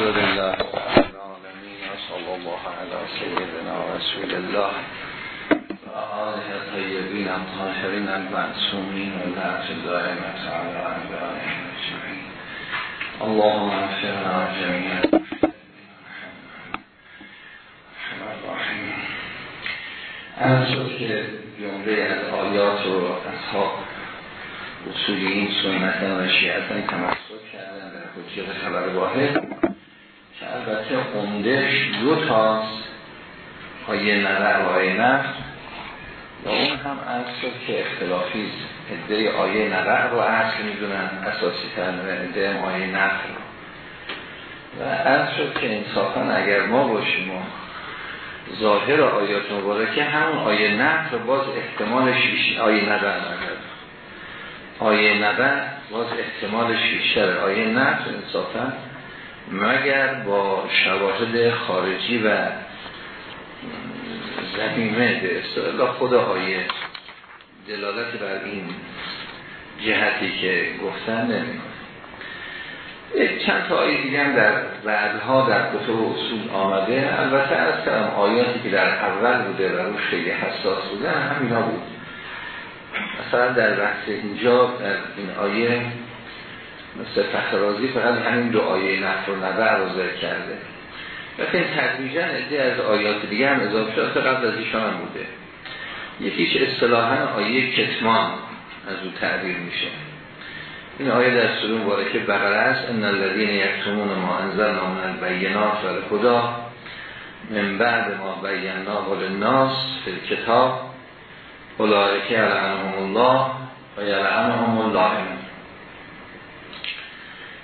الحمد لله العالمين وصلى الله على سيدنا رسول الله. وآله الطيبين الطاهرين المعصومين واللعنة الدائمة على أعدائهم أجمعين اللهم اغفرنا جميعا. از شد که جمله از آیات و اصحاب اصول این سنتن و شیعتن تمسک کردن در حجیت خبر واحد. البته عمدهش دو تاست. آیه نظر و آیه نفت. و اون هم از که اختلافی عده آیه نظر رو اصل می‌دونن اساسی ترن و آیه نفت رو. و از شد که انصافا اگر ما باشیم و ظاهر آیات مبارکه همون آیه نفت رو باز احتمال شیش آیه نظر نظر آیه نبع باز احتمال شیشتر آیه نفس انصافا مگر با شواهد خارجی و زمینه به اصطلاح آیه دلالت بر این جهتی که گفتن نمی چند تا آیه دیگه هم در بعدها در کتب اصول آمده. البته از آیاتی که در اول بوده و روش خیلی حساس بوده همینا بود. مثلا در بحث اینجا در این آیه مثل فخرازی فقط همین دو آیه نفر و نبع رو ذکر کرده. لیکن تدریجا ادهی از آیات دیگه هم اضافه شده. قبل از ایشان هم بوده. یکیش اصطلاحا آیه کتمان از او تعبیر میشه. این آیه در سلون باره که بقره است. ان الذین یکتمون ما انزلنا من البینات و خدا من بعد ما بینا للناس فی الکتاب اولئک یلعنهم الله و یلعنهم الله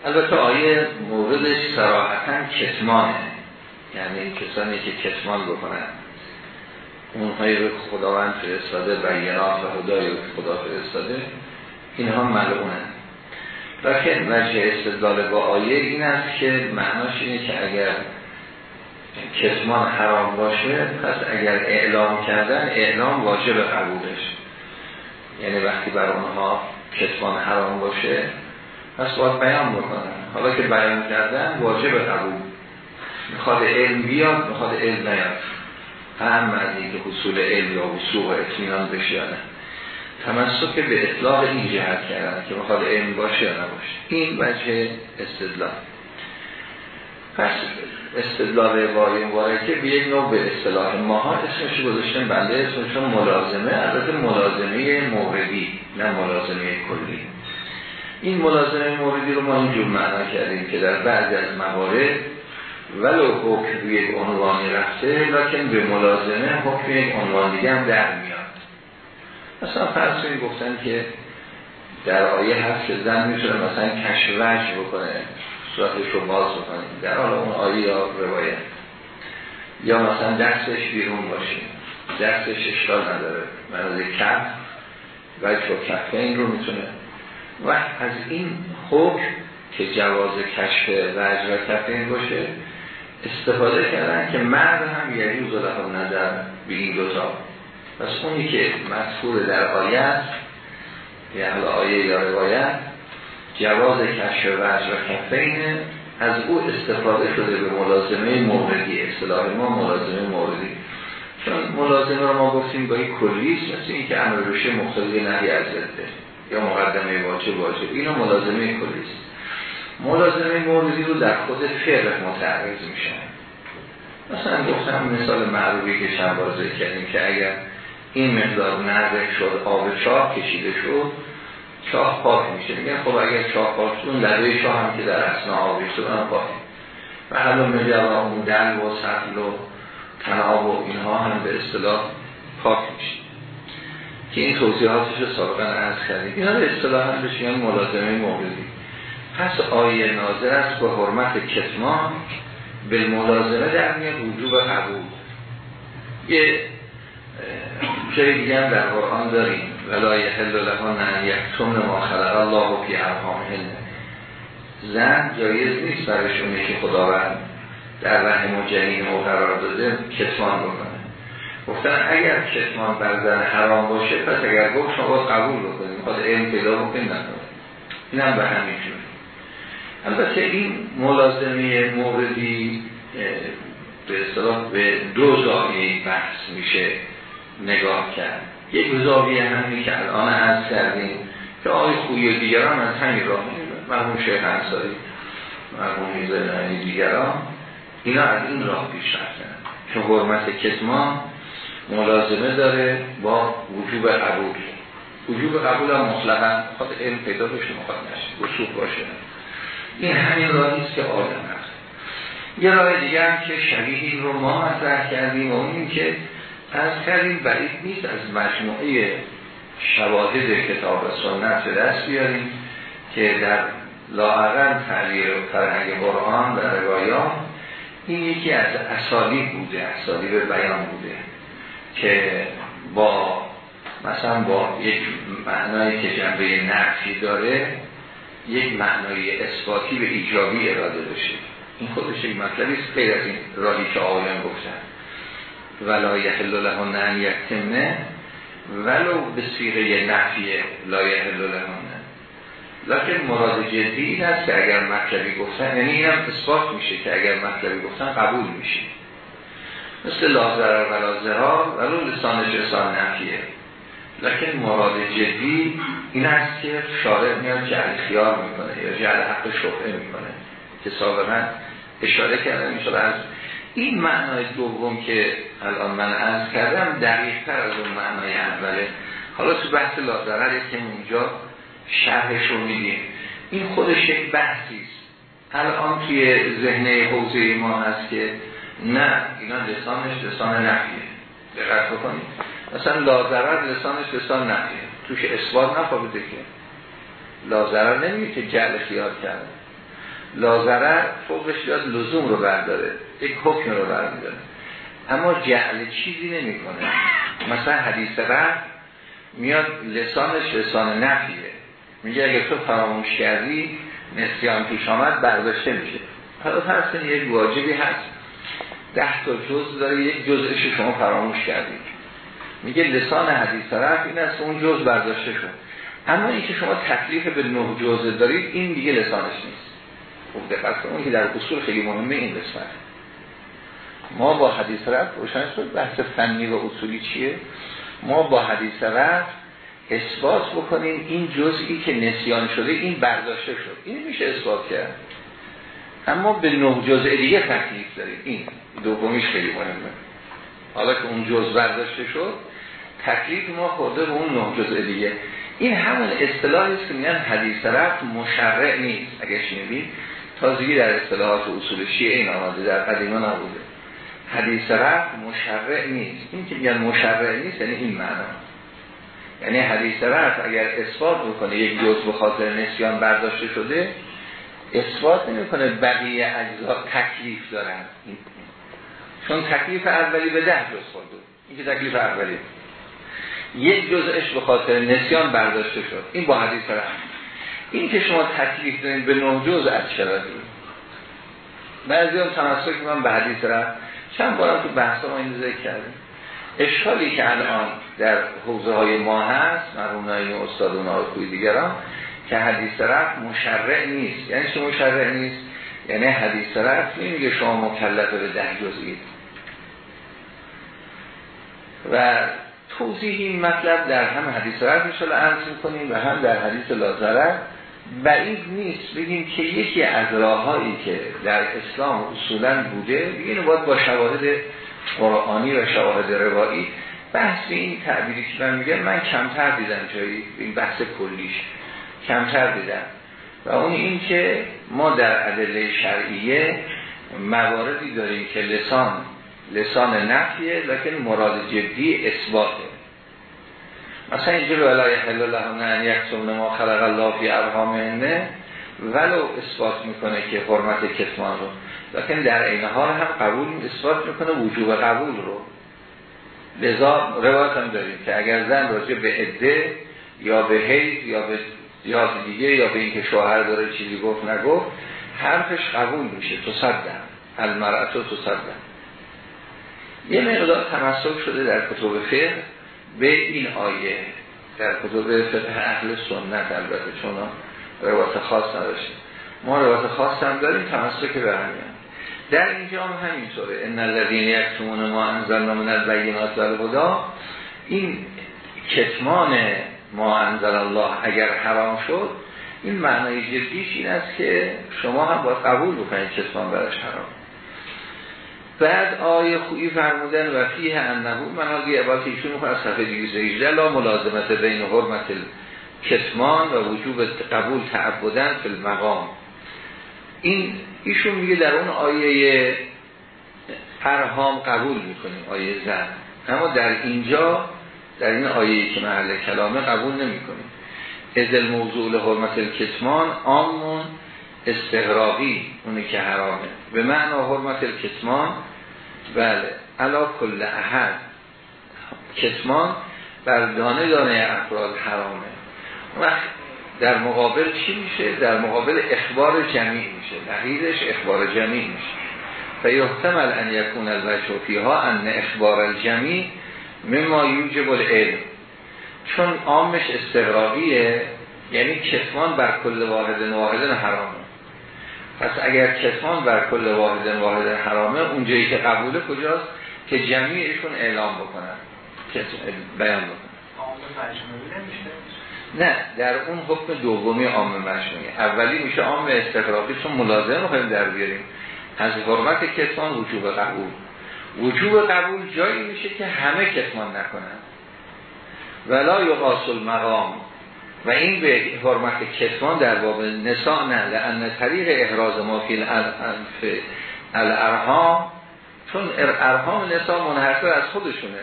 البته آیه موردش صراحتا کتمانه. یعنی کسانی که کتمان بکنن. اونهایی رو خداوند فرستاده بینات و هدایی رو خدا فرستاده اینها ملعونن. لیکن وجه استدلال با آیه این است که معناش اینه که اگر کتمان حرام باشه پس اگر اعلام کردن اعلام واجب قبولش. یعنی وقتی بر اونها کتمان حرام باشه پس باید بیان بکنن. حالا که بیان کردن واجب قبول. می‌خواد علم بیاد می‌خواد علم نیاد. هم معنی که حصول علم یا وصول و اطمینان بشه تمسک به اطلاق این جهت کردن که می‌خواد علم باشه یا نباشه. این وجه استدلال. پس استدلال وای مبارکه به یک نوع به اصطلاح ماها اسمش گذاشتن بنده اسمشون ملازمه. البته ملازمه موردی نه ملازمه کلی. این ملازمه موردی رو ما اینجور معنا کردیم که در بعضی از موارد ولو حکم روی یک عنوانی رفته لیکن به ملازمه حکم یک عنوان دیگه هم در میاد. مثلا فرض گفتن که در آیه هست که زن می‌تونه مثلا کشوش بکنه صورتش رو بکنیم در حال اون آیه یا روایت. یا مثلا دستش بیرون باشیم دستش اشکال نداره. من از کف و چو کفه این رو می‌تونه و از این حکم که جواز کشف و کفه این باشه استفاده کردن که مرد هم یعنی له نظر به این دوتا پس اونی که مذکور در آیه است یعنی آیه یا روایت جواز کشف وجه و کفینه از او استفاده شده به ملازمه موردی اصطلاح ما ملازمه موردی. چون ملازمه رو ما گفتیم گاهی کلیست مثل این که امر روشه مختلفی نهی از یا مقدمه واجب واجب اینا ملازمه کلیست ملازمه موردی رو در خود فقه متعرض میشن. مثلا گفتم مثال معروفی که چند بازه کردیم که اگر این مقدار نزد شد آب چاه کشیده شد شاه پاک میشه. میگن خب اگر شاه پاک شد لبه شاه هم که در اصنا آبی شدن پاک. و حالا مجرا اون دل و سطل و تناب و اینها هم به اصطلاح پاک میشه. که این توضیحاتش رو سابقا عرض کردیم. اینا رو اصطلاح هم بشیان ملازمه موردی پس آیه ناظر است به حرمت کتمان به ملازمه در میاد وجوب قبول. یه جای دیگه در قرآن داریم. ولا یحل لهان ان یکتمن ما خلق الله فی ارحامهن. زن جایز نیست برشونه که خداوند در رحم و جنین او قرار داده کتمان بکنه. گفتن اگر کتمان بر زن حرام باشه پس اگر گفت شما باید قبول بکنیم خواهد علم پیدا نکنه. این هم به همین جور. البته این ملازمه موردی به اصطلاح به دو زاویه بحث میشه نگاه کرد. یک زاویه همینی که الان از کردیم که آقای خوی دیگران از همین راه مرحوم شیخ انصاری مرحوم میزنانی دیگران اینا از این راه پیش رفتن. چون حرمت کتمان ملازمه داره با وجوب قبول. وجوب قبول هم مطلقا خواهد علم پیدا بشه مخواد نشه وصوف باشه. این همین راهی که آدم هست. یه راه دیگه هم که شبیه این رو ما مطرح کردیم و اون که از کردیم بعید نیست از مجموعه شواهد کتاب و سنت به دست بیاریم که در لاعقل تغییر فرهنگ قرآن و روایات این یکی از اصالی بوده اصالی به بیان بوده. که با مثلا با یک معنایی که جنبه نفی داره یک معنای اثباتی به ایجابی اراده بشه. این خودش یک مطلبی است غیر از این راهی که آقایان گفتن. ولا یحل لهن ان یکتمنه ولو به سیغه نفی لا یحل لهن. لکن مراد جدی است که اگر مطلبی گفتن یعنی این هم اثبات میشه که اگر مطلبی گفتن قبول میشه. مثل لازرر و لازرار ولو لسانش لسان نفیه. لکن مراد جدی این است که شارع میاد جعل خیار می‌کنه یا جعل حق شبهه می‌کنه که سابقا اشاره کردم میشه از این معنای دوم که الان من عرض کردم دقیق تر از اون معنای اوله. حالا تو بحث لازرر که اونجا شرحش رو میدیم این خودش یک بحثی است. الان توی ذهنه حوزه ما هست که نه اینا لسانش لسان نفیه. دقت بکنید. مثلا لازرر لسانش لسان نفیه. توش اثبات نفاقیده که لازرر نمیگه که جعل خیار کرده. لازرر فوقش یاد لزوم رو برداره. یک حکم رو برمیداره اما جعل چیزی نمی‌کنه. مثلا حدیث رفت میاد لسانش لسان نفیه. میگه اگه تو فراموش کردی نسیان پیش آمد برداشته میشه. حالا فرض یک واجبی هست. ده تا جز داره یک جزش شما فراموش کردید. میگه لسان حدیث طرف این است اون جز برداشته شد. اما اینکه شما تکلیف به نه جز دارید این دیگه لسانش نیست. خوب دقت کنید که در اصول خیلی مهمه این قسمت ما با حدیث رفت روشن شد. بحث فنی و اصولی چیه؟ ما با حدیث رفت اثبات بکنیم این جزئی که نسیان شده این برداشته شد. این میشه اثبات کرد. اما به نه جزء دیگه تکلیف داریم. این دومیش خیلی مهمه. حالا که اون جزء برداشته شد تکلیف ما خورده به اون نه جزء دیگه. این همون اصطلاحی است که میگن حدیث رفت مشرع نیست. اگه شنیدید تازگی در اصطلاحات اصول شیعه این آماده در قدیما نبوده حدیث رفت مشرع نیست. این که میگن مشرع نیست یعنی این معنا. یعنی حدیث رفت اگر اثبات بکنه یک جز به خاطر نسیان برداشته شده اثبات نمی‌کنه بقیه اجزا تکلیف دارن. چون تکلیف اولی به ده جز خورده. این که تکلیف اولی یک جزش به خاطر نسیان برداشته شد. این با حدیث رفت این که شما تکلیف دارین به نه جز از شرطی بعضی هم تمسک من به حدیث رفت چند بارم تو بحث ما این ذکر کردیم. اشکالی که الان در حوزه های ما هست مرحوم های استاد و کوی دیگران که حدیث رفت مشرع نیست. یعنی چه مشرع نیست؟ یعنی حدیث رفت نمیگه شما مکلف به ده جزئید و توضیح این مطلب در هم حدیث رفت میشه عرض کنیم و هم در حدیث لازره. بعید نیست بگیم که یکی از راههایی که در اسلام اصولا بوده اینو باید با شواهد قرآنی و شواهد روایی. بحث این تعبیری که من میگم من کمتر دیدم جایی این بحث کلیش. کمتر دیدم و اون این که ما در ادله شرعیه مواردی داریم که لسان لسان نفیه لکن مراد جدی اثباته. مثلا اینجا ولای حل الله ان یکتم ما خلق الله فی ارحامهن ولو اثبات می‌کنه که حرمت کتمان رو. لکن در این حال هم قبول اثبات می‌کنه وجوب قبول رو. لذا روایت هم داریم که اگر زن راجع به عده یا به حیث یا به یا دیگه یا به اینکه شوهر داره چیزی گفت نگفت حرفش قبول میشه. تو صدن المرأتو تو صدن یه مقدار تمسک شده در کتب فقه به این آیه. در کتب فقه اهل سنت البته چون روایت خاص نداشته ما روایت خاص هم داریم تمسک به همین. در اینجا هم همینطوره. ان الذين یکتمون ما انزلنا من البینات و این کتمان ما انزل الله اگر حرام شد این معنای جدیش این است که شما هم باید قبول بکنید کتمان برش حرام. بعد آیه خویی فرمودن و فیه انهو من آگه عبارت ایشون می‌خواه از صفحه 218 لا ملازمت بین حرمت کتمان و وجوب قبول تعبدن فی المقام. این ایشون میگه در اون آیه ارهام قبول می‌کنیم آیه زن اما در اینجا در این آیه که محل کلامه قبول نمی کنیم از الموضوع حرمت الکتمان آمون استغراقی اونی که حرامه. به معنا حرمت الکتمان بله علا کل احد. کتمان بر دانه دانه افراد حرامه. وقت در مقابل چی میشه؟ در مقابل اخبار جمعی میشه. نقیدش اخبار جمعی میشه. فیحتمل ان یکون الوجه ها ان اخبار الجمعی مما یوجب العلم. چون عامش استقراقیه یعنی کتمان بر کل واحد واحد حرامه. پس اگر کتمان بر کل واحد واحد حرامه اونجایی که قبوله کجاست؟ که جمعیشون اعلام بکنن. بیان بکنن. نه در اون حکم دومی عام مشمولی اولی میشه عام استقراقی چون ملازم رو در بیاریم. از حرمت کتمان وجوب قبول. وجوب قبول جایی میشه که همه کتمان نکنن. ولا یقاس المقام و این به حرمت کتمان در باب نساء نه لان طریق احراز ما فی الارهام چون ارهام نساء منحصر از خودشونه.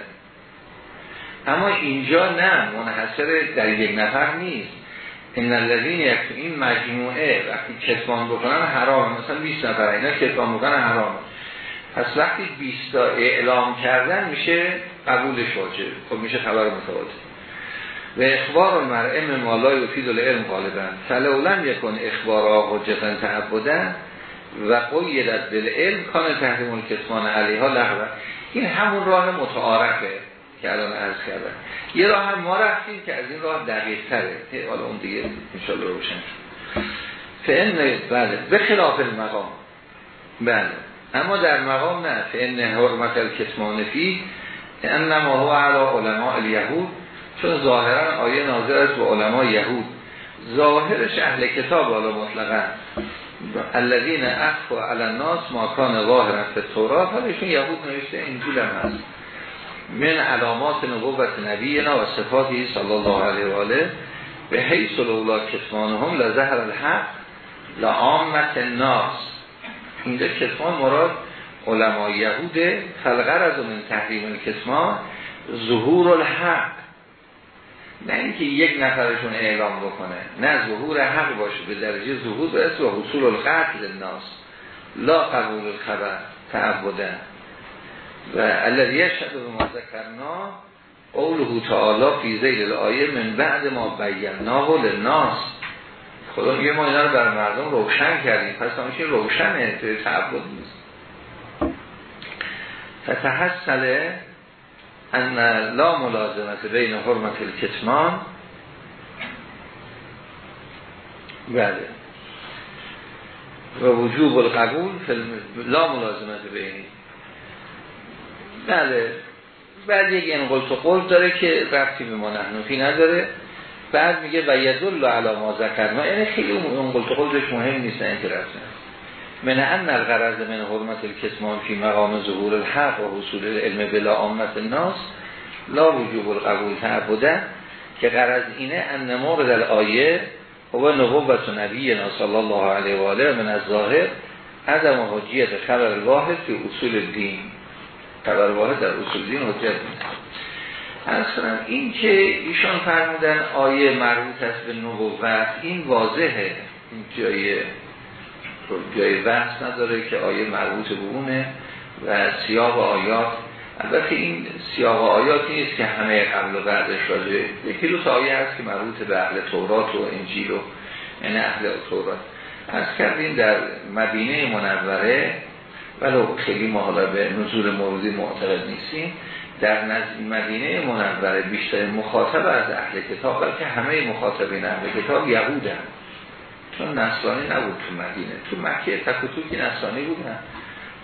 اما اینجا نه منحصر در یک نفر نیست. این الذین این مجموعه وقتی کتمان بکنن حرام مثلا 20 نفر اینا کتمان بکنن حرام. پس وقتی 20 تا اعلام کردن میشه قبولش واجب. خب میشه خبر متواتر. و اخبار المرء مالای و فید العلم غالبا. فلولم یکن اخبار حجتا تعبدن و قیدت بالعلم کان تحریم الکتمان علیها لغوه این همون راه متعارفه که الان عرض کردن یه راه هم ما رفتیم که از این راه دقیق تره. حالا اون دیگه انشالله روشن شد. فعن بله به خلاف المقام. بله. اما در مقام نه. فعن حرمت الکتمان فی انما هو علا علماء الیهود چون ظاهرا آیه ناظر است به علماء یهود. ظاهرش اهل کتاب حالا مطلقا. الذین اخفوا علی الناس ما کان ظاهرا فی التورات حالا ایشون یهود نوشته انجیل هم هست. من علامات نبوت نبینا و صفاتی صلی الله علیه و آله به حیث لولا کتمانهم لزهر الحق لعامت الناس. اینجا کتمان مراد علماء یهوده فلغر از من تحریم کتمان ظهور الحق نه اینکه یک نفرشون اعلام بکنه نه ظهور حق باشه به درجه ظهور برسه و حصول القتل الناس. لا قبول الخبر تعبدن و الذي یشهد به ما ذکرنا قوله تعالی فی زیل الآیه من بعد ما بیناه للناس. خدا میگه ما اینا رو بر مردم روشن کردیم. پس همیشه روشنه توی تعبد نیست. فتحصل ان لا ملازمت بین حرمت الکتمان. بله. و وجوب القبول لا ملازمت بین. بله. بعد یک انقلت و قلت داره که رفتی به ما نحنفی نداره. بعد میگه و یدل علی ما ذکرنا یعنی خیلی انقلت و قلتش مهم نیست این که رفتن من ان الغرض من حرمت الکتمان فی مقام ظهور الحق و حصول العلم بلا آمت الناس لا وجوب القبول تعبده که غرض اینه ان مورد الآیه و نبوت نبینا صلی الله علیه و آله من از ظاهر عدم حجیت خبر الواحد فی اصول الدین. خبر واحد در اصول دین حجت اصلا این که ایشان فرمودن آیه مربوط است به نبوت این واضحه. این جای جای بحث نداره که آیه مربوط به اونه و سیاق آیات. البته این سیاق آیات نیست که همه قبل و بعدش راجعه یکی دو تا آیه هست که مربوط به اهل تورات و انجیل و یعنی اهل تورات. از کردیم در مدینه منوره ولو خیلی ما حالا به نزول موردی معتقد نیستیم. در نزد مدینه منوره بیشتر مخاطب از اهل کتاب بلکه همه مخاطبین اهل کتاب یهودن. چون نصرانی نبود تو مدینه. تو مکه تک و توکی نصرانی بودن.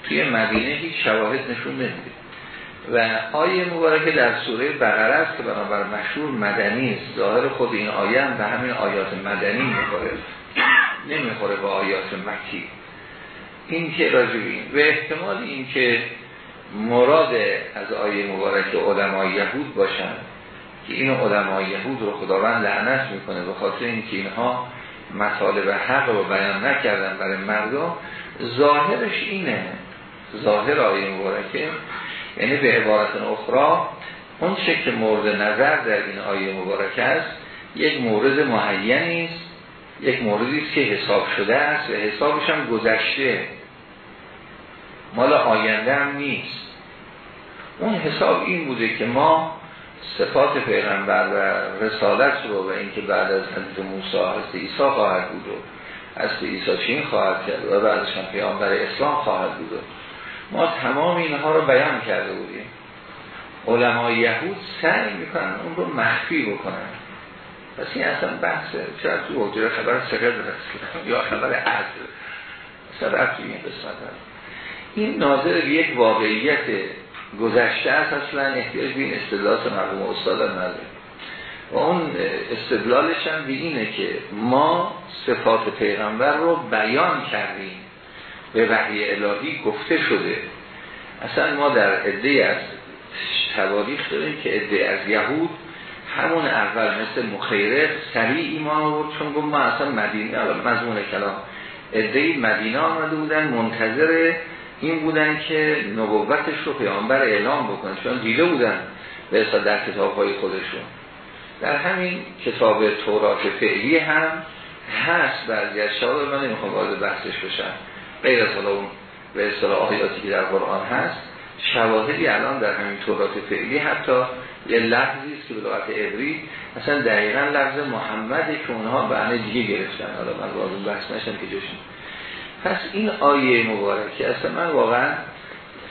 توی مدینه هیچ شواهد نشون نمیده. و آیه مبارکه در سوره بقره است که بنابر مشهور مدنی است. ظاهر خود این آیه هم به همین آیات مدنی می‌خوره. نمی‌خوره با آیات مکی. این که راجبین و احتمال این که مراد از آیه مبارکه علمای یهود باشن که این علمای یهود رو خداوند لعنت می‌کنه به خاطر اینکه اینها مطالب حق رو بیان نکردن برای مردم. ظاهرش اینه ظاهر آیه مبارکه یعنی به عبارت اخرى اون چه که مورد نظر در این آیه مبارکه است یک مورد معینی است یک موردی است که حساب شده است و حسابش هم گذشته. مال آینده هم نیست. اون حساب این بوده که ما صفات پیغمبر و رسالت رو و اینکه بعد از حضرت موسی حضرت عیسی خواهد بود و حضرت عیسی چین خواهد کرد و بعدش هم پیامبر اسلام خواهد بود ما تمام اینها رو بیان کرده بودیم. علمای یهود سعی می‌کنن اون رو مخفی بکنن. پس این اصلا بحثه شاید تو حجره خبر سقد یا خبر عدل؟ اصلا رفتی این قسمت این ناظر یک واقعیت گذشته است اصلا احتیاج به این استدلالات مرحوم استاد نداره و اون استدلالش هم به اینه که ما صفات پیغمبر رو بیان کردیم. به وحی الهی گفته شده. اصلا ما در عده از تواریخ داریم که عده از یهود همون اول مثل مخیره سریع ایمان آورد چون گفت ما اصلا مدینه مضمون کلام عده مدینه آمده بودن منتظر این بودن که نبوتش رو پیامبر اعلام بکنن چون دیده بودن به در کتاب های خودشون. در همین کتاب تورات فعلی هم هست بعضی از شاید من نمی‌خوام وارد بحثش بشم. غیر از اون به اصطلاح آیاتی که در قرآن هست شواهدی الان در همین تورات فعلی حتی یه لفظی است که به لغت عبری اصلا دقیقا لفظ محمدی که اونها به دیگه گرفتن. حالا من وارد بحث نشم که جوشیم پس این آیه مبارکه اصلا من واقعا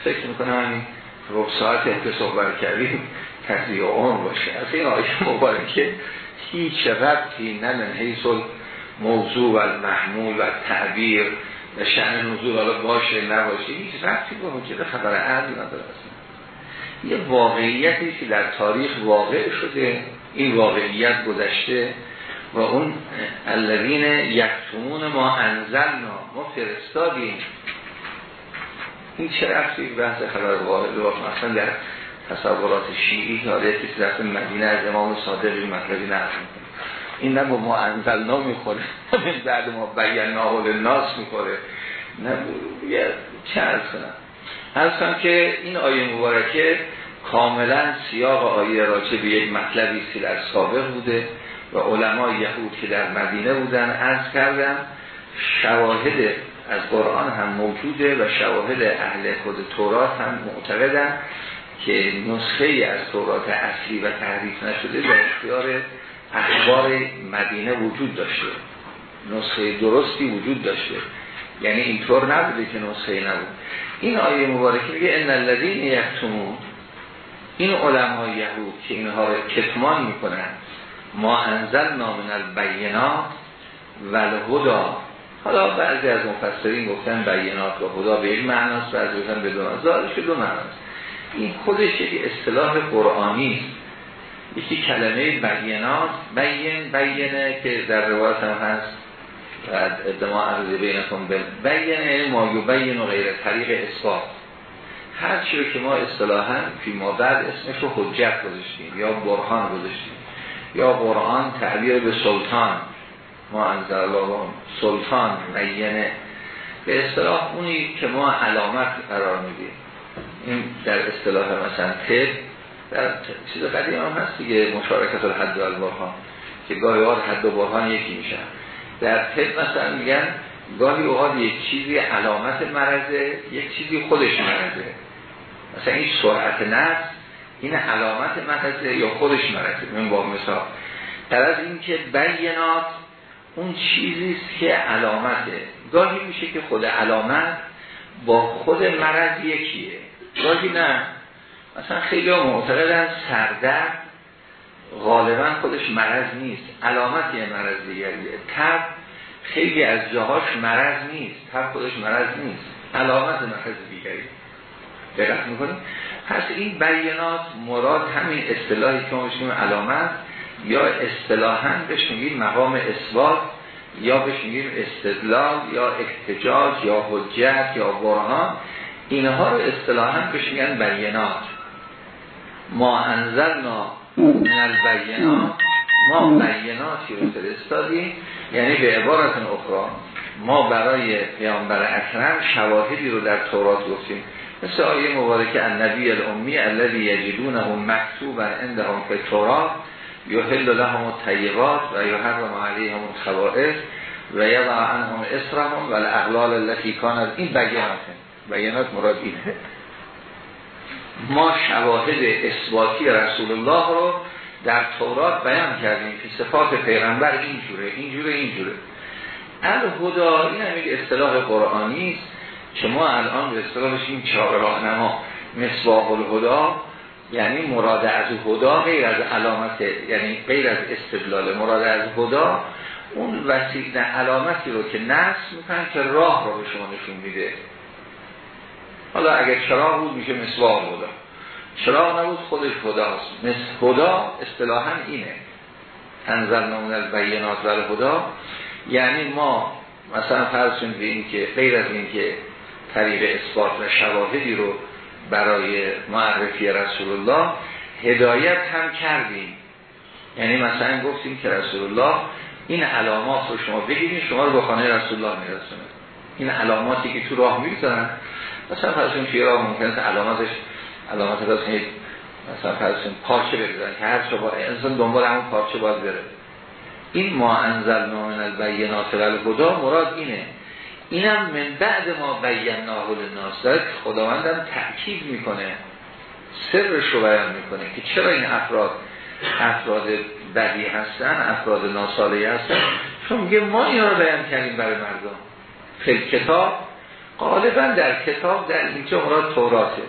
فکر می‌کنم همین رب ساعتی که صحبت کردیم تحضیح اون باشه. از این آیه مبارکه هیچ ربطی نه حیث موضوع و محمول و تعبیر و شن نزول حالا باشه نباشه هیچ ربطی با حجر خبر عرض نداره اصلا. یه واقعیتی که در تاریخ واقع شده این واقعیت گذشته و اون الذین یکتمون ما انزلنا ما فرستادیم. این چه رفتی؟ بحث خبر واحد و مثلا در تصورات شیعی داره کسی رفت مدینه از امام صادق این مطلبی نقل این نه ما انزلنا می‌خوره بعد ما بینا و ناس می‌خوره. نه چه ارز کنم؟ ارز که این آیه مبارکه کاملا سیاق آیه راجع به یک مطلبی که در سابق بوده. و علمای یهود که در مدینه بودن از کردن شواهد از قرآن هم موجوده و شواهد اهل خود تورات هم معتقدن که نسخه از تورات اصلی و تحریف نشده در اختیار اخبار مدینه وجود داشته. نسخه درستی وجود داشته. یعنی اینطور نبوده که نسخه نبود. این آیه مبارکه میگه ان الذین یکتمون این علمای یهود که اینها رو کتمان می‌کنن ما انزل نامن البینات و الهدا حالا بعضی از مفسرین گفتن بینات و هدا به یک معناست بعضی گفتن به دو معناست دو معناست. این خودش یک اصطلاح قرآنی یکی کلمه بینات. بین بینه که در روایت هم هست. و ادما عرض بینکم بینه ما یبین و غیر طریق اثبات. هر چی که ما اصطلاحا فی ما بعد اسمش رو حجت گذاشتیم یا برهان گذاشتیم. یا قرآن تعبیر به سلطان. ما انزل سلطان بینه به اصطلاح اونی که ما علامت قرار میدیم. این در اصطلاح مثلا تب در چیز قدیم هم هست دیگه مشارکت الحد و البرهان که گاهی اوقات حد و برهان یکی میشن. در تب مثلا میگن گاهی اوقات یک چیزی علامت مرضه یک چیزی خودش مرضه. مثلا این سرعت نفس این علامت مرضه یا خودش مرضه من با مثال. در از این که بینات اون چیزیست که علامته. گاهی میشه که خود علامت با خود مرض یکیه. گاهی نه. مثلا خیلی معتقدن سردرد غالبا خودش مرض نیست. علامت یه مرض دیگریه. تب خیلی از جاهاش مرض نیست. هر خودش مرض نیست. علامت مرض دیگری دقت می‌کنیم پس این بیانات مراد همین اصطلاحی که ما علامت یا اصطلاحا بهش میگیم مقام اثبات یا بهش میگیم استدلال یا احتجاج یا حجت یا برهان اینها رو اصطلاحا بهش میگن بیانات. ما انزلنا من البینات ما بیناتی رو فرستادیم یعنی به عبارت اخرى ما برای پیامبر اکرم شواهدی رو در تورات گفتیم. مثل آیه مبارکه النبی الامی الذی یجدونه مکتوبا عندهم فی تورات یحل لهم الطیبات و یحرم علیهم الخبائث و یضع عنهم اسرهم و الاغلال التي كانت این بیانات بیانات مراد اینه. ما شواهد اثباتی رسول الله رو در تورات بیان کردیم که صفات پیغمبر اینجوره اینجوره اینجوره. الهدا این همین اصطلاح قرآنی است. که ما الان به اصطلاحش این چهار راهنما مصباح الهدا یعنی مراد از هدا غیر از علامت یعنی غیر از استدلال مراد از هدا اون وسیله علامتی رو که نصب می‌کنن که راه رو به شما نشون میده. حالا اگر چراغ بود میشه مصباح الهدا چراغ نبود خودش هداست مثل هدا اصطلاحا اینه. انزل نمون البینات و هدا یعنی ما مثلا فرض کنید که غیر از این که طریق اثبات و شواهدی رو برای معرفی رسول الله هدایت هم کردیم. یعنی مثلا گفتیم که رسول الله این علامات رو شما بگیرید شما رو به خانه رسول الله میرسونه. این علاماتی که تو راه می‌گذارن. مثلا فرض کنید راه ممکنه علاماتش علامات راست مثلا فرض پارچه بگذارن که هر شما انسان دنبال همون پارچه باید بره. این ما انزل من البینات و الهدا مراد اینه. اینم من بعد ما بیناه للناس. داره خداوندم تأکید می‌کنه سرش رو بیان می‌کنه که چرا این افراد افراد بدی هستن افراد ناسالی هستن؟ چون میگه ما اینا رو بیان کردیم برای مردم. خیلی کتاب غالبا در کتاب در اینجا مراد توراته.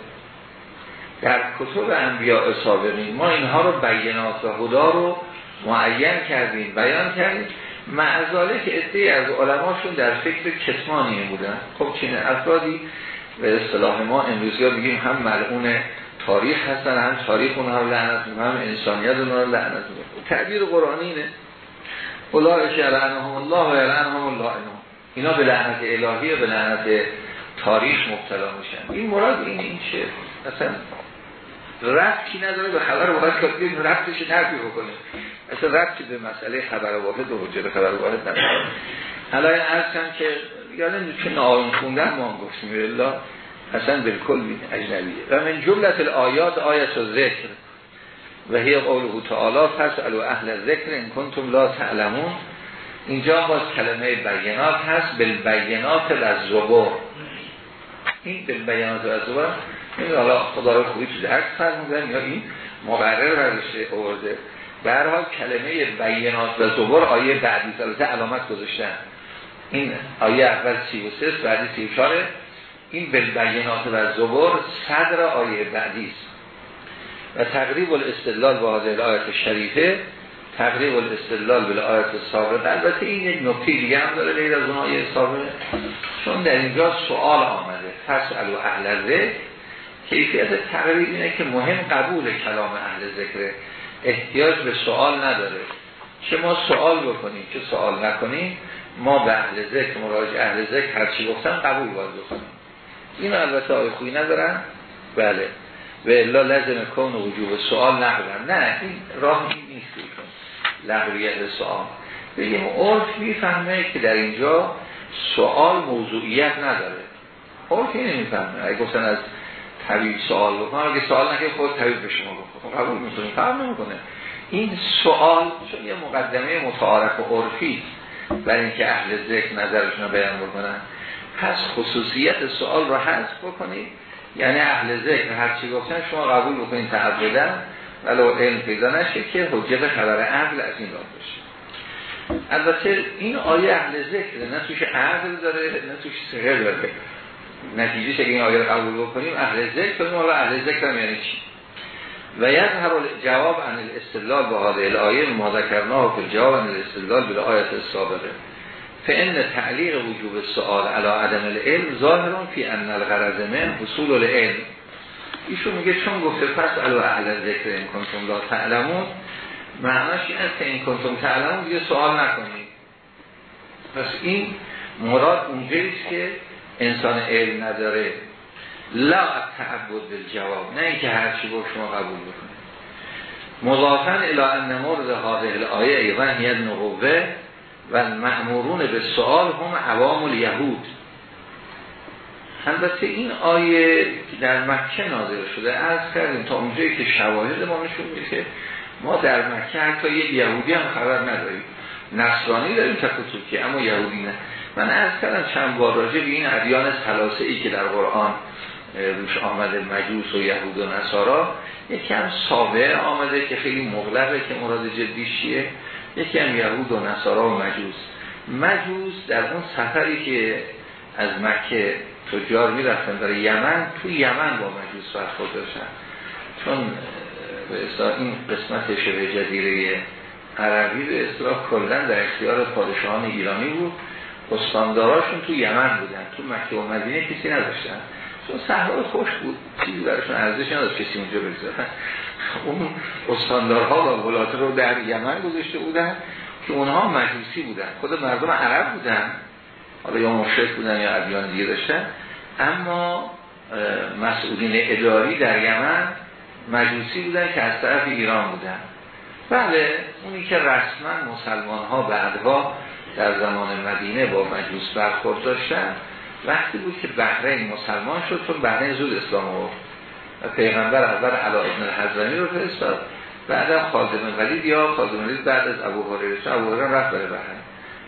در کتب انبیاء سابقین ما اینها رو بینات و هدا رو معین کردیم بیان کردیم. معذاله که ادهی از علماشون در فکر کتمانی بودن. خب چین افرادی به اصطلاح ما امروزی ها بگیم هم ملعون تاریخ هستن هم تاریخ اونها رو لعنت هم انسانیت اونها رو لعنت تعبیر قرآنی اینه. اولای لعنهم الله و لعنهم الله اینا به لعنت الهی و به لعنت تاریخ مبتلا میشن. این مراد این این چه؟ مثلا ربطی نداره به خبر واحد که ربطش نرفی بکنه. اصلا ربطی به مسئله خبر واحد و حجت خبر واحد نداره. این کم که یادم چون ناآرون خوندن ما هم گفتیم. الله اصلا بالکل اجنبیه. و من جملت الآیات آیت و ذکر و هی قوله تعالی فسألوا اهل ذکر ان کنتم لا تعلمون. اینجا باز کلمه بینات هست بالبینات و زبور این بالبینات و زبور این حالا خدا رو خوبی تو درک فرمودن یا این مقرر روشه آورده به هر حال کلمه بینات و زبر آیه بعدی سالته علامت گذاشتن. این آیه اول 33 بعدی 34 این بینات و زبر صدر آیه بعدی است. و تقریب الاستدلال با حاضر آیت شریفه تقریب الاستدلال به آیت سابق. البته این یک نکته دیگه هم داره غیر از اون آیه سابق. چون در اینجا سوال آمده. فسأل و اهل کیفیت تقریب اینه که مهم قبول کلام اهل ذکر. احتیاج به سوال نداره. چه ما سوال بکنیم چه سوال نکنیم ما به اهل ذکر مراجع اهل ذکر هرچی گفتن قبول باید بکنیم. این البته آقای خویی ندارن؟ بله. و الا لازم کن وجوب سوال نقدن نه این راه این نیست لغویت سوال. بگیم عرف می‌فهمه که در اینجا سوال موضوعیت نداره. عرف این نمی‌فهمه اگه گفتن از طبیب سوال بکنه اگه سوال نکنه خود طبیب به شما گفت. خب قبول می‌کنه فرق نمی‌کنه. این سوال چون یه مقدمه متعارف و عرفی برای اینکه اهل ذکر نظرشون رو بیان بکنن. پس خصوصیت سوال رو حذف بکنید. یعنی اهل ذکر هر چی گفتن شما قبول بکنید تعبدن ولو علم پیدا نشه که حجت خبر عقل از این راه بشه البته این آیه اهل ذکر نه توش عقل داره نه توش سهر داره. نتیجه که این آیه قبول بکنیم اهل ذکر کنیم حالا اهل ذکر هم یعنی چی؟ و هر جواب عن الاستدلال با هذه الآیه ما ذکرناه که جواب عن الاستدلال به آیت سابقه فان تعلیق وجوب سوال علا عدم العلم ظاهرون فی ان الغرض من حصول العلم. ایشون میگه چون گفته پس علا اهل ذکر این کنتم لا تعلمون معناش این است که این کنتم تعلمون دیگه سوال نکنید. پس این مراد اونجاییست که انسان علم نداره. لا تعبد بالجواب. نه اینکه هر چی گفت شما قبول بکنید مضافن الى ان مورد هذه الايه ایوان هی نقوه و معمورون به سوال هم عوام الیهود. البته این آیه در مکه نازل شده. از کردیم تا اونجایی که شواهد ما نشون میده ما در مکه حتی یک یهودی هم خبر نداریم. نصرانی داریم که اما یهودی نه. من از کردم چند بار راجع به این ادیان ثلاثه ای که در قرآن روش آمده مجوس و یهود و نصارا یکی هم سابه آمده که خیلی مغلقه که مراد جدیشیه یکی هم یهود و نصارا و مجوس. مجوس در اون سفری که از مکه تجار می‌رفتن در یمن تو یمن با مجوس برخورد داشتن. چون به این قسمت شبه جزیره عربی به اصطلاح کلا در اختیار پادشاهان ایرانی بود. استانداراشون تو یمن بودن تو مکه و مدینه کسی نداشتن. چون صحرای خوش بود چیزی براشون ارزش نداشت کسی اونجا بگذارن اون استاندارها و ولات رو در یمن گذاشته بودن که اونها مجوسی بودن. خود مردم عرب بودن حالا یا مشرک بودن یا ادیان دیگه داشتن. اما مسئولین اداری در یمن مجوسی بودن که از طرف ایران بودن. بله اونی که رسما مسلمان ها بعدها در زمان مدینه با مجوس برخورد داشتن. وقتی بود که بحرین مسلمان شد چون بحرین زود اسلام آورد. و پیغمبر اول علا ابن الحزمی رو فرستاد. بعد خالد ولید یا خالد ولید بعد از ابو هریره ابو هریره رفت برای بحرین.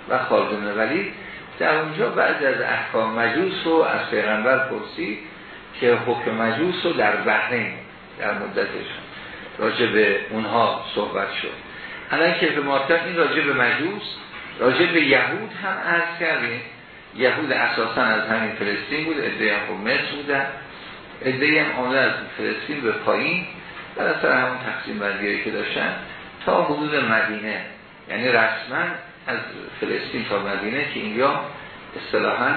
و خالد ولید در اونجا بعد از احکام مجوس رو از پیغمبر پرسید که حکم مجوس رو در بحرین در مدتش راجع به اونها صحبت شد. الان که به این راجع به مجوس راجع به یهود هم عرض کردیم. یهود اساسا از همین فلسطین بود ادهی هم خب مصر بودن. ادهی هم آمده از فلسطین به پایین. در اثر همون تقسیم بندیایی که داشتن تا حدود مدینه. یعنی رسما از فلسطین تا مدینه که اینجا اصطلاحا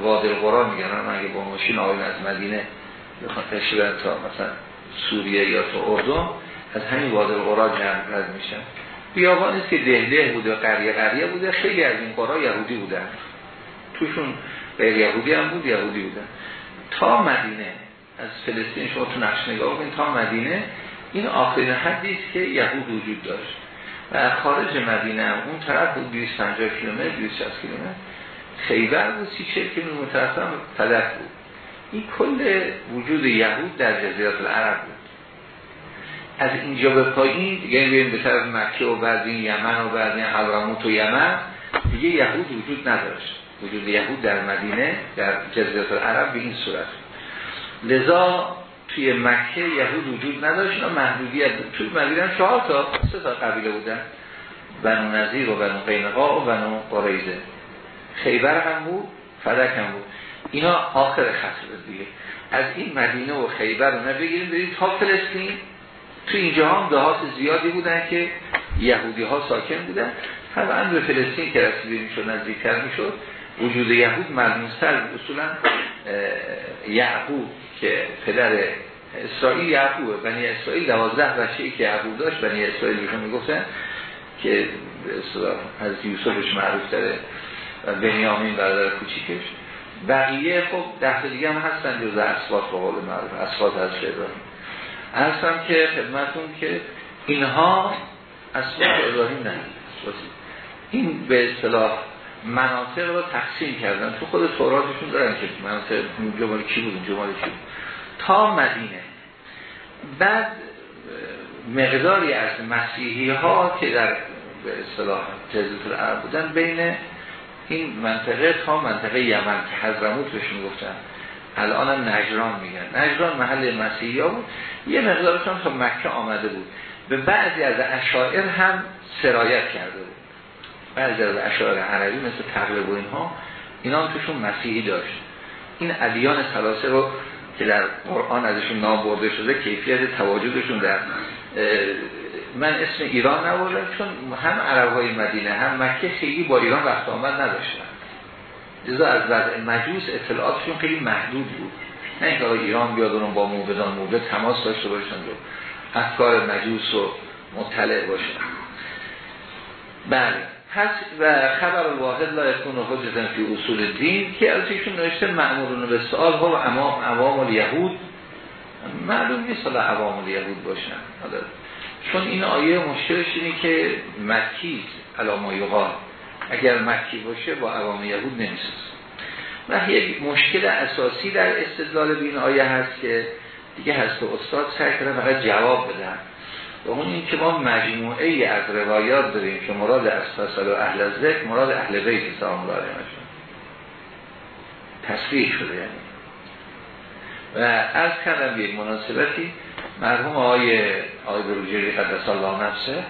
وادر القرا میگن. اگه با ماشین آقایون از مدینه بخوان تشریبن تا مثلا سوریه یا تا اردن از همین وادر القرا رد میشن. بیابانی که ده ده بوده قریه قریه بوده خیلی از این قرا یهودی بودن توشون غیر یهودی هم بود یهودی بودن تا مدینه از فلسطین شما تو نقش نگاه تا مدینه این آخرین حدی که یهود وجود داشت. و خارج مدینه هم اون طرف بود 250 کیلومتر 260 کیلومتر. خیبر بود 30 کیلومتر هم بود. این کل وجود یهود در جزیرات العرب بود. از اینجا به پایین دیگه بیایم به طرف مکه و بعد این یمن و بعد این حضرموت و یمن. دیگه یهود وجود نداشت. وجود یهود در مدینه در جزیرات العرب به این صورت. لذا توی مکه یهود وجود نداشت و محدودیت توی مدینه چهار تا سه تا قبیله بودن. بنو نظیر و بنو قینقا و بنو قریزه خیبر هم بود فدک هم بود. اینا آخر خط دیگه. از این مدینه و خیبر رو نبگیریم بریم تا فلسطین. تو اینجا هم دهات زیادی بودن که یهودی ها ساکن بودن. طبعا به فلسطین که رسیده می‌شد نزدیکتر می‌شد وجود یهود ملموستر اصولا یعقوب که پدر اسرائیل یعقوبه. بنی اسرائیل دوازده بچه که یعقوب داشت بنی اسرائیل بیشون می‌گفتن که از یوسفش معروف داره و بنیامین برادر کوچیکش. بقیه خب ده دیگه هم هستن جز اسفات به قول معروف اسفات از ابراهیم ارسم که خدمتون که اینها اسفات ابراهیم نه این به اصطلاح مناطق رو تقسیم کردن. تو خود توراتشون دارن که مناطق جمال کی بود جمال کی بود. تا مدینه. بعد مقداری از مسیحی ها که در به اصطلاح جزیره العرب بودن بین این منطقه تا منطقه یمن که حضرموت بهشون گفتن. الان هم نجران میگن. نجران محل مسیحی ها بود. یه مقدارشون تا مکه آمده بود. به بعضی از اشاعر هم سرایت کرده بود. بعضی از اشعار عربی مثل تقلب و اینها اینا هم توشون مسیحی داشت. این ادیان ثلاثه رو که در قرآن ازشون نام برده شده کیفیت تواجدشون در من اسم ایران نبردم چون هم عرب های مدینه هم مکه خیلی با ایران رفت آمد نداشتن. لذا از وضع مجوس اطلاعاتشون خیلی محدود بود. نه اینکه ایران بیاد با موبدان موبد تماس داشته باشن و افکار مجوس و مطلع باشن. بله. پس و خبر واحد لا یکون حجتا فی اصول دین که از ایشون نوشته مأمورون به سوال ها و امام عوام الیهود. معلوم نیست حالا عوام الیهود باشن. حالا چون این آیه مشکلش اینه که مکی علامه یقال. اگر مکی باشه با عوام یهود نمی‌سازه و یک مشکل اساسی در استدلال به این آیه هست که دیگه هست استاد سر کرده فقط جواب بدن. و اون این که ما مجموعه ای از روایات داریم که مراد از فصل و اهل ذکر مراد اهل بیت سلام الله علیهم تصریح شده یعنی. و از کردم یک مناسبتی مرحوم آقای آقای بروجری قدس الله نفسه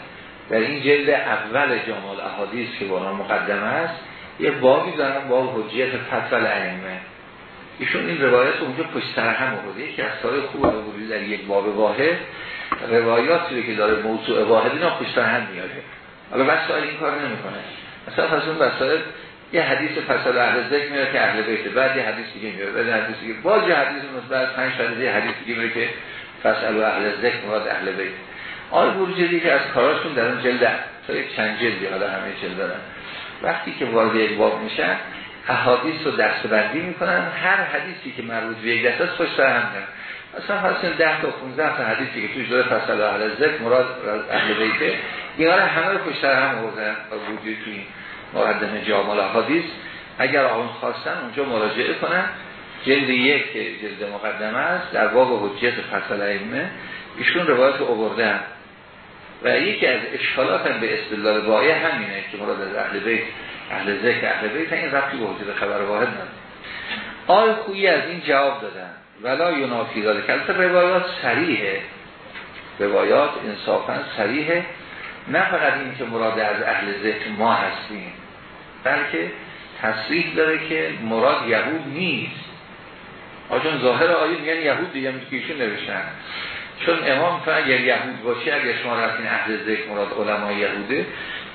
در این جلد اول جامال احادیث که با مقدمه است یه بابی دارن باب حجیت فتول ائمه ایشون این روایت اونجا پشت سر هم آورده. یکی از سال خوب رو در یک باب واحد. روایاتی که داره موضوع واحد اینا پشت سر هم میاره. حالا بس این کار نمی‌کنه. مثلا پس اون یه حدیث فصل اهل ذکر میاره که اهل بیت بعد یه حدیث دیگه میاره بعد حدیث دیگه. باز یه حدیث مثلا پنج تا حدیث دیگه میاره که فصل اهل ذکر مراد اهل بیت. آل بورجری که از کاراشون در اون جلد تا یک چند جلدی حالا همه جلد دارن. وقتی که وارد یک باب میشن احادیث رو دسته بندی می‌کنن. هر حدیثی که مربوط به یک است پشت هم میاد مثلا فرض 10 تا 15 تا حدیثی که توش داره فصل اهل ذکر مراد اهل بیت. اینا رو همه رو پشت هم آوردن با توی مقدمه جامع احادیث اگر آن خواستن اونجا مراجعه کنن. جلد یک که جلد مقدمه است در باب حجیت فصل ائمه ایشون روایت آوردن. و یکی از اشکالات هم به استدلال بایه همینه که مراد از اهل بیت اهل ذکر اهل بیت این رفتی به حجیت خبر واحد نداره. آل خویی از این جواب دادن. ولا ینافی داده که روایات سریحه روایات انصافا سریحه نه فقط این که مراد از اهل ذکر ما هستیم بلکه تصریح داره که مراد یهود نیست. آجون ظاهر آیه میگن یهود دیگه میگه نوشتن. چون امام تو اگر یهود باشه اگر شما رفتین اهل ذکر مراد علمای یهوده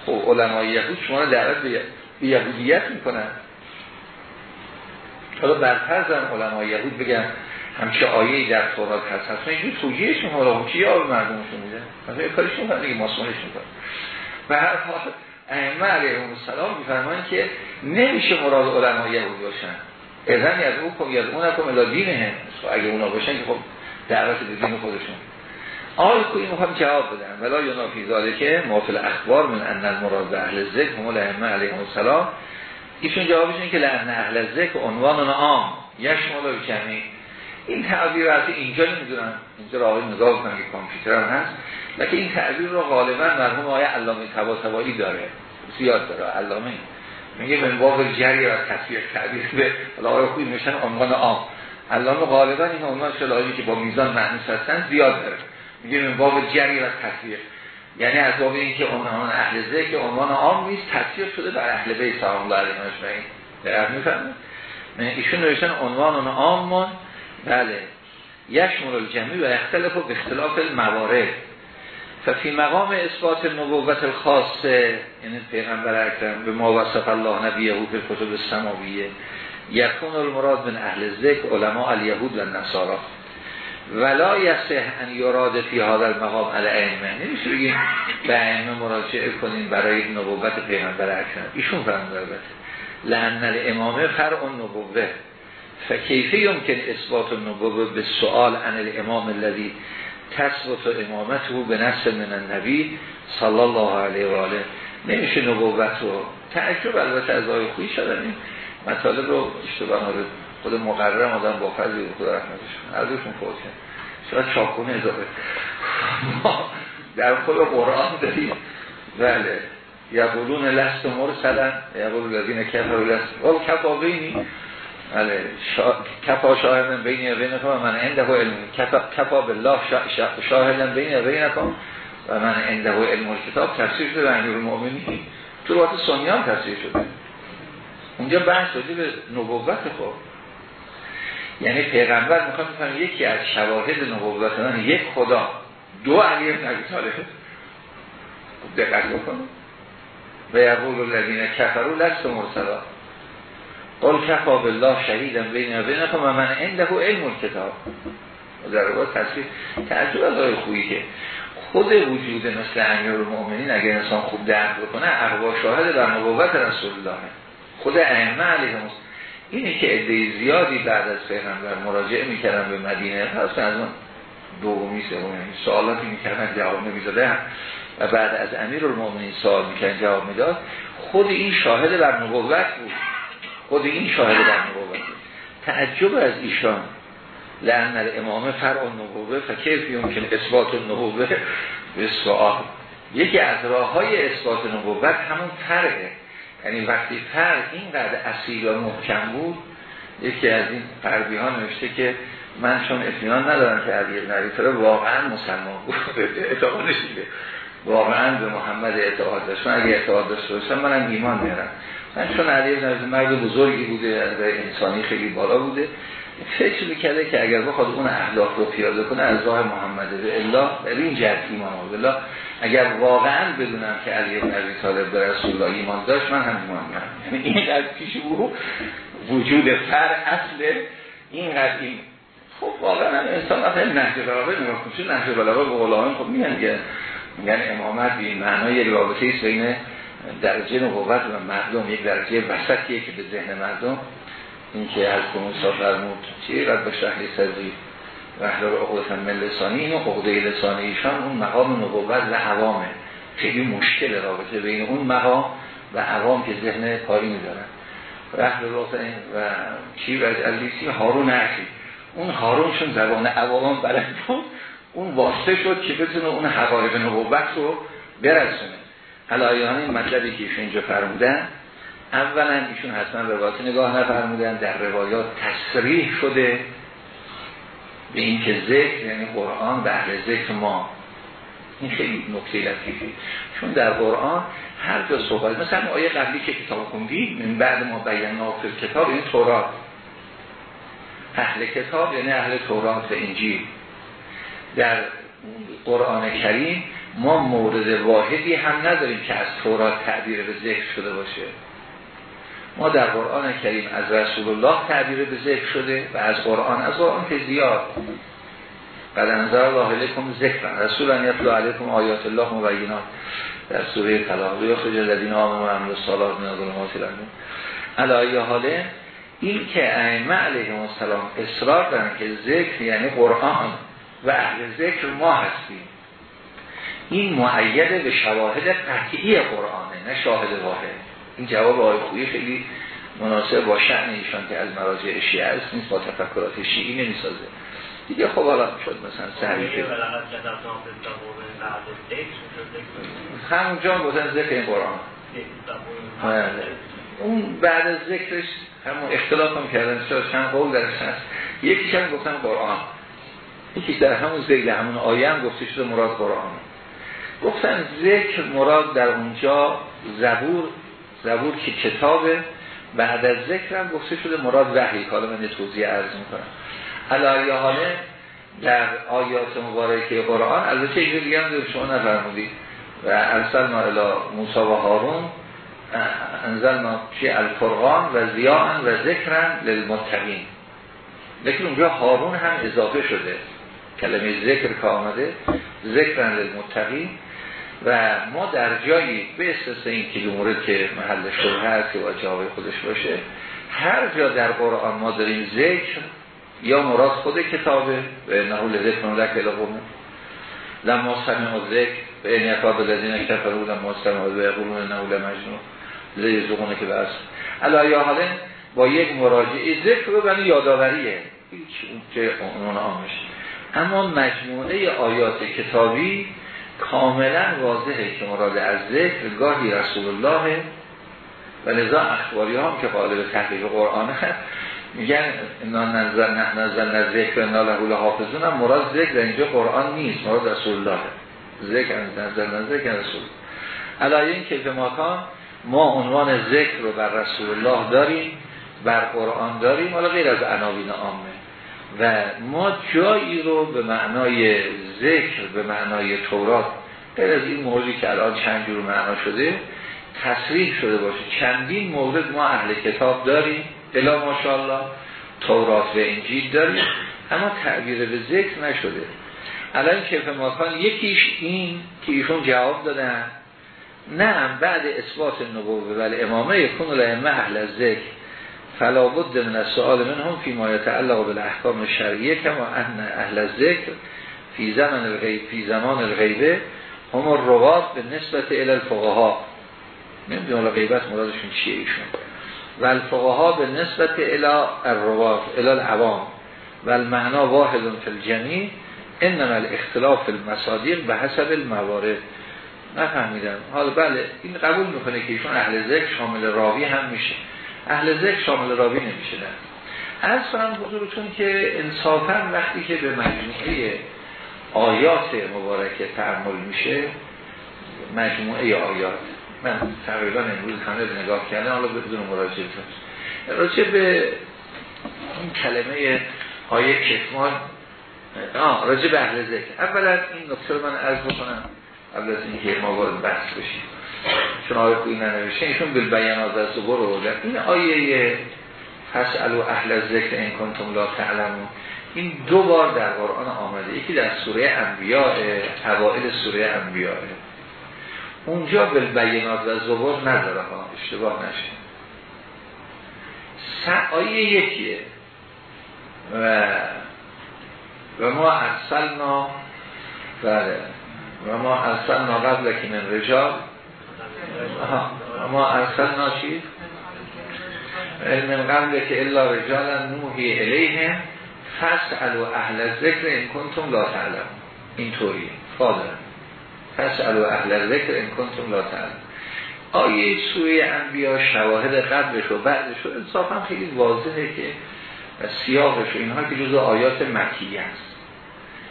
خب علمای یهود شما رو دعوت به یهودیت می‌کنن. حالا برفرزن علمای یهود بگن همچه آیه در تورات هست. هست اینجور شما را چی آب مردمشون میده؟ مثلا یه کارشون کنه دیگه ماسونش می‌کنه و هر حال ائمه علیهم السلام میفرمایند که نمیشه مراد علمای یهود باشن. اذن از او کن از اون کن الا دینه اگه اونا باشن که خب دعوت به دین خودشون. آل کوی می‌خوام جواب بدم. ولا ینافی ذالکه موافل اخبار من ان المراد اهل ذکر هم الائمه علیهم السلام. ایشون جوابش اینه که لعن اهل ذکر عنوان عام. یشمال کمی. این تعبیر از اینجا نمی‌دونم اینجا را نگاه کنم که کامپیوتر هم هست. لیکن این تعبیر رو غالبا مرحوم آقای علامه طباطبایی داره. زیاد داره. علامه. میگه من باب جری و تصویر تعبیر به آقای خوبی میشن عنوان عام. علامه غالبا این عنوان شلایی که با میزان معنیس هستن زیاد داره. میگه من باب جری و تصویر یعنی از باب این که عنوان اهل ذکر عنوان عام نیست تصویر شده بر اهل بیت سلام الله علیهم اجمعین. در می‌فهمه ایشون نوشتن عنوان اون عام بله. یشمل الجمعی و اختلاف و اختلاف الموارد. ففی مقام اثبات نبوت الخاصه یعنی پیغمبر اکرم به ما وصف الله نبیه به کتب سماویه یکون المراد من اهل ذکر علماء الیهود و نصارا ولا یسه ان یراد فی هذا المقام الائمه نمیشه بگیم به ائمه مراجعه کنیم برای نبوت پیغمبر اکرم. ایشون فرمود البته. لان الامامه فرع نبوه فکیفه یمکن اثبات النبوه به سؤال عن الامام الذي تثبت امامته به نفس من النبی صلی الله علیه و آله. نمیشه نبوت رو تعجب البته از آیه خویی شدن این مطالب رو اشتباه رو خود مقررم آدم با فضلی رو خدا رحمتشون عرضشون فوت شاید چاکونه اضافه. ما در خود قرآن داریم. بله. یقولون لست مرسلن یقولون لذین کفر لست. و کفا بینی بله. شا... کفا شاهدن بین بین و من عنده علم. کفا, کفا بالله شا... شاهدن بین بین و من عنده علم کتاب تفسیر شده به نور المؤمنین تو روات سنیان تفسیر شده. اونجا بحث شده به نبوت خب. یعنی پیغمبر می‌خوام می‌کنم یکی از شواهد نبوت من یک خدا دو علی نبی طالب. دقت بکنه و یقول الذین کفروا لست مرسلا. قل کفا بالله شهیدا بین و بینکم و من عنده علم الکتاب. در روایت تصویر تعجب از آقای خویی که خود وجود مثل امیر المؤمنین اگر انسان خوب درد بکنه اقوا شاهد در نبوت رسول الله. خود ائمه علیه اینه که عده زیادی بعد از پیغمبر مراجعه می‌کردن به مدینه پس از اون دومی سومی سوالاتی می‌کردن جواب نمی‌دادن. و بعد از امیر المؤمنین سوال می‌کردن جواب می‌داد. خود این شاهد بر نبوت بود. خود این شاهد بر نبوت بود. تعجب از ایشان. لعن الامام فرع النبوه فکیف یمکن اثبات النبوه به سوال. یکی از راه های اثبات نبوت همون فرقه یعنی وقتی فرق اینقدر اصیل و محکم بود یکی از این غربی ها نوشته که من چون اطمینان ندارم که علی بن واقعا مسلمان بود. اعتقادش واقعا به محمد اعتقاد داشت. من اگه اعتقاد داشته باشم منم ایمان میارم. من چون علی بن مرد بزرگی بوده از انسانی خیلی بالا بوده فکر می‌کرده که اگر بخواد اون اخلاق رو پیاده کنه از راه محمد به الله به این جهت ایمان الله اگر واقعا بدونم که علی بن ابی طالب به رسول الله ایمان داشت من هم ایمان میارم یعنی این از پیش او وجود فر اصل این. قدیم خب واقعا انسان وقتی نهج بلاغه نگاه کنه نهج بلاغه به قولان خب میگن که میگن امامت به معنای یک رابطه است بین درجه نبوت و مردم. یک درجه وسطیه که به ذهن مردم این که از کنوسا فرمود چی رد به شهر سزی؟ و احلال عقوده من لسانی این عقوده لسانی ایشان اون مقام نبوت و عوامه. خیلی مشکل رابطه بین اون مقام و عوام که ذهن کاری میدارن. رحل و چی و علیسی؟ هارون عقی اون هارونشون زبان عوام بلد بود اون واسطه شد که بتونه اون حقایق نبوت رو برسونه علایان این مطلبی که اینجا فرمودن اولا ایشون حتما روایات نگاه نفرمودن در روایات تصریح شده به این که ذکر یعنی قرآن به ذکر ما. این خیلی نکته لطیفی چون در قرآن هر جا صحبت مثلا آیه قبلی که کتاب خوندی من بعد ما بیان فی کتاب این تورات. اهل کتاب یعنی اهل تورات و انجیل. در قرآن کریم ما مورد واحدی هم نداریم که از تورات تعبیر به ذکر شده باشه. ما در قرآن کریم از رسول الله تعبیر به ذکر شده و از قرآن از قرآن که زیاد. قد انظر الله علیکم ذکر رسول ان یتلو علیکم آیات الله مبینات. در سوره طلاق. یا خرج الذین آمنوا و عملوا الصالحات من الظلمات الى النور. حاله این که ائمه علیهم السلام اصرار دارن که ذکر یعنی قرآن و اهل ذکر ما هستیم. این معید به شواهد قطعی قرآنه نه شاهد واحد. این جواب آقای خویی خیلی مناسب با شأن ایشان که از مراجع شیعه است نیست با تفکرات شیعی نمی‌سازه. دیگه خب حالا شد مثلا سهری که همونجا بودن ذکر این قرآن. بله. اون بعد از ذکرش همون اختلاف هم کردن چند قول درش هست. یکیش هم گفتن قرآن. یکیش در همون ذکر همون آیه هم گفته شده مراد قرآن. گفتن ذکر مراد در اونجا زبور زبور که کتابه. بعد از ذکر هم گفته شده مراد وحی. حالا من توضیح عرض می‌کنم. علایه حاله در آیات مبارکه قرآن البته اینجا دیگه هم شما نفرمودی. و ارسل ما الی موسی و هارون انزل ما چی الفرقان و زیان و ذکرن للمتقین. لیکن اونجا هارون هم اضافه شده. کلمه ذکر که آمده ذکرن للمتقین. و ما در جایی به اساس این مورد که محل شبه هست که با خودش باشه هر جا در قرآن ما داریم ذکر یا مراد خود کتابه به نحول ذکر لک الهونه لما سمع ذکر به این یکاب الذین کفروا لما سمع و یقولون نحول مجنون زی زغونه که بس. یا حالا با یک مراجعه ذکر رو بنی یادآوریه. هیچ که اون آمش اما مجموعه آیات کتابی کاملا واضحه که مراد از ذکر گاهی رسول الله و لذا اخباری هم که قالب تحقیق قرآن هست میگن انا نزل نه نزل ذکر انا حافظون هم مراد ذکر اینجا قرآن نیست مراد رسول الله ذکر نزل ذکر رسول علایه این که ماکان ما عنوان ذکر رو بر رسول الله داریم بر قرآن داریم حالا غیر از عناوین عامه. و ما جایی رو به معنای ذکر به معنای تورات غیر از این موردی که الان چند جور معنا شده تصریح شده باشه. چندین مورد ما اهل کتاب داریم الا ماشاءالله. تورات و انجیل داریم اما تعبیر به ذکر نشده. الان کیف ماکان یکیش این که ایشون جواب دادن نه بعد اثبات نبوه ولی امامه یکون الائمه اهل ذکر فلا بد من السؤال منهم فی ما یتعلق بالاحکام شرعیه کما ان اهل ذکر فی زمان الغیب فی زمان الغیبه هم الروات به نسبت الى الفقها نمی‌دونم غیبت مرادشون چیه ایشون. و الفقها به نسبت الى الروات الى العوام. و المعنا واحد فی الجميع انما الاختلاف المصادیق به حسب الموارد. نفهمیدم. حالا بله این قبول می‌کنه که ایشون اهل ذکر شامل راوی هم میشه. اهل ذکر شامل راوی نمیشه نه از فرم حضورتون که انصافا وقتی که به مجموعه آیات مبارکه تعمل میشه مجموعه آیات من تقریبا امروز همه نگاه کردم حالا بدون مراجعه راجع به این کلمه آیه کتمان آه راجع به اهل ذکر. اولا این نکته رو من عرض بکنم قبل از اینکه ما وارد بحث بشیم. چون آیه خویی ننوشته ایشون بل بیانات از زبور رو این آیه فسأل و اهل ذکر این کنتم لا تعلمون. این دو بار در قرآن آمده. یکی در سوره انبیاء اوائل سوره انبیاء. اونجا بل بیانات و زبور نداره ها اشتباه نشه. آیه یکیه. و و ما ارسلنا بله. و ما ارسلنا قبل که من رجال ما ارسلنا چی؟ من قبل که الا رجالا نوحی الیهم فسألو اهل ذکر این کنتم لا تعلم اینطوری فاضل. فسألو اهل ذکر این کنتم لا تعلم آیه سوره انبیا شواهد قبلش و بعدش و انصافا خیلی واضحه که سیاقش و اینها که جز آیات مکیه است.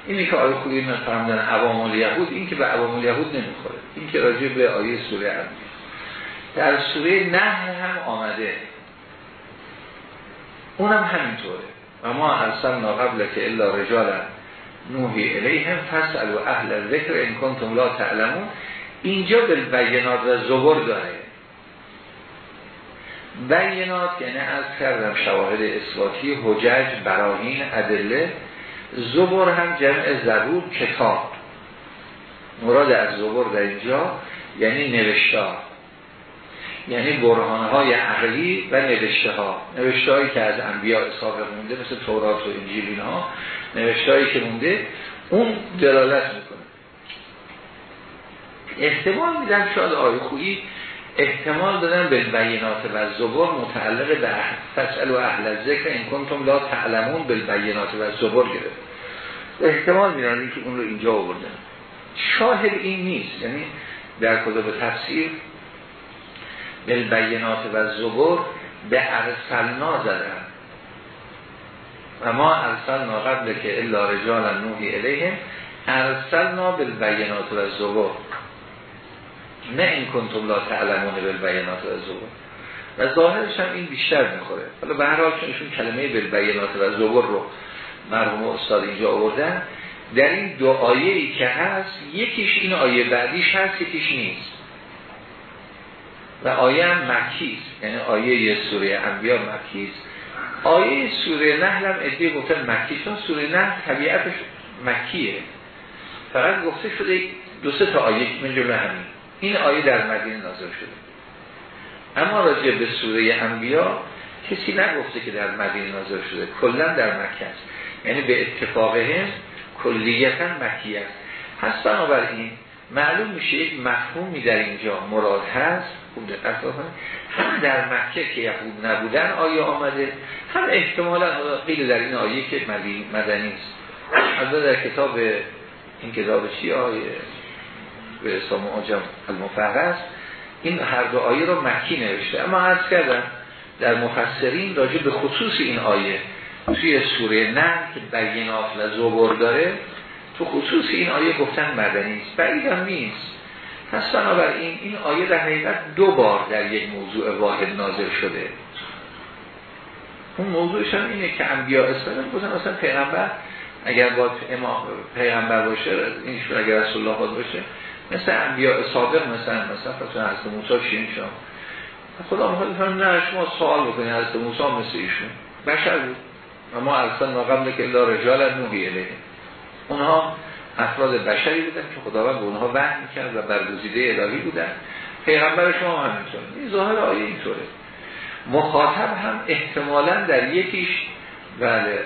اینی که آیه خوبی نفهمدن عوام الیهود این که به عوام الیهود نمی‌خوره. این که راجع به آیه سوره انبیا در سوره نه هم آمده. اونم همینطوره. و ما ارسلنا قبل که الا رجال نوحی الیهم فسألوا اهل الذکر این کنتم لا تعلمون. اینجا به بینات و زبر داره. بینات یعنی از کردم شواهد اثباتی حجج براهین ادله زبر هم جمع زبور کتاب. مراد از زبر در اینجا یعنی نوشتار یعنی برهانه های عقلی و نوشته ها. نوشته هایی که از انبیاء سابق مونده مثل تورات و انجیل اینها. نوشته هایی که مونده اون دلالت می‌کنه. احتمال میدم شاید آیه خویی احتمال دادن به بینات و زبر متعلق به فسأل و اهل ذکر این کنتم لا تعلمون به بینات و زبر گرفت. احتمال میدن که اون رو اینجا آوردن. شاهد این نیست. یعنی در کتاب تفسیر بالبینات و زبور به ارسلنا زدن. و ما ارسلنا قبل که الا رجال نوحی الیهم ارسلنا بالبینات و زبور. نه این کنتم لا تعلمون بالبینات و زبور. و ظاهرش هم این بیشتر می‌خوره. حالا به هر حال چون کلمه بالبینات و زبور رو مرحوم استاد اینجا آوردن در این دو آیه ای که هست یکیش این آیه بعدیش هست یکیش نیست. و آیه هم مکیست یعنی آیه سوره انبیا مکیست آیه سوره نحل هم ادهی گفتن مکی چون سوره نحل طبیعتش مکیه. فقط گفته شده دو سه تا آیه من جمله همین. این آیه در مدینه نازل شده. اما راجع به سوره انبیا کسی نگفته که در مدینه نازل شده. کلا در مکه است. یعنی به اتفاق هم کلیتا مکی است. پس بنابراین معلوم میشه یک مفهومی در اینجا مراد هست. هم در مکه که یهود نبودن آیه آمده هم احتمالا خیلی در این آیه که مدنی است. از در کتاب این کتاب چی آیه؟ به اسلام آجم المفهرست این هر دو آیه رو مکی نوشته. اما عرض کردم در مفسرین راجع به خصوص این آیه توی سوره نه که بینات و زبر داره تو خصوص این آیه گفتن مدنی است بعید هم نیست. پس بنابراین این آیه در حقیقت دو بار در یک موضوع واحد نازل شده. اون موضوعش هم اینه که انبیاء اسلام گفتن اصلا پیغمبر اگر با امام پیغمبر باشه این اگر رسول الله باشه مثل انبیاء سابق مثلا مثلا فرسون حضرت موسی شین شما خدا فرم نه شما سوال بکنید حضرت موسی مثل ایشون. بشر بود. و ما اصلا ما قبل که لا رجال نوحی اونها افراد بشری بودن که خداوند به اونها وحی می‌کرد و برگزیده الهی بودن. پیغمبر شما هم همینطوره. این ظاهر آیه اینطوره. مخاطب هم احتمالا در یکیش بله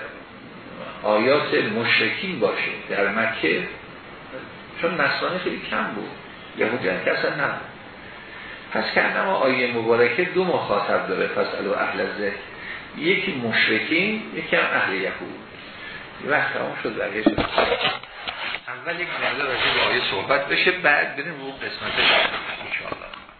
آیات مشرکین باشه. در مکه چون نصرانی خیلی کم بود. یهودی هم که اصلا نبود. پس که آیه مبارکه دو مخاطب داره. پس الو اهل ذکر. یکی مشرکین یکی هم اهل یهود. وقت تمام شد بقیه اول یک مقدار راجع به آیه صحبت بشه بعد بریم رو قسمتش.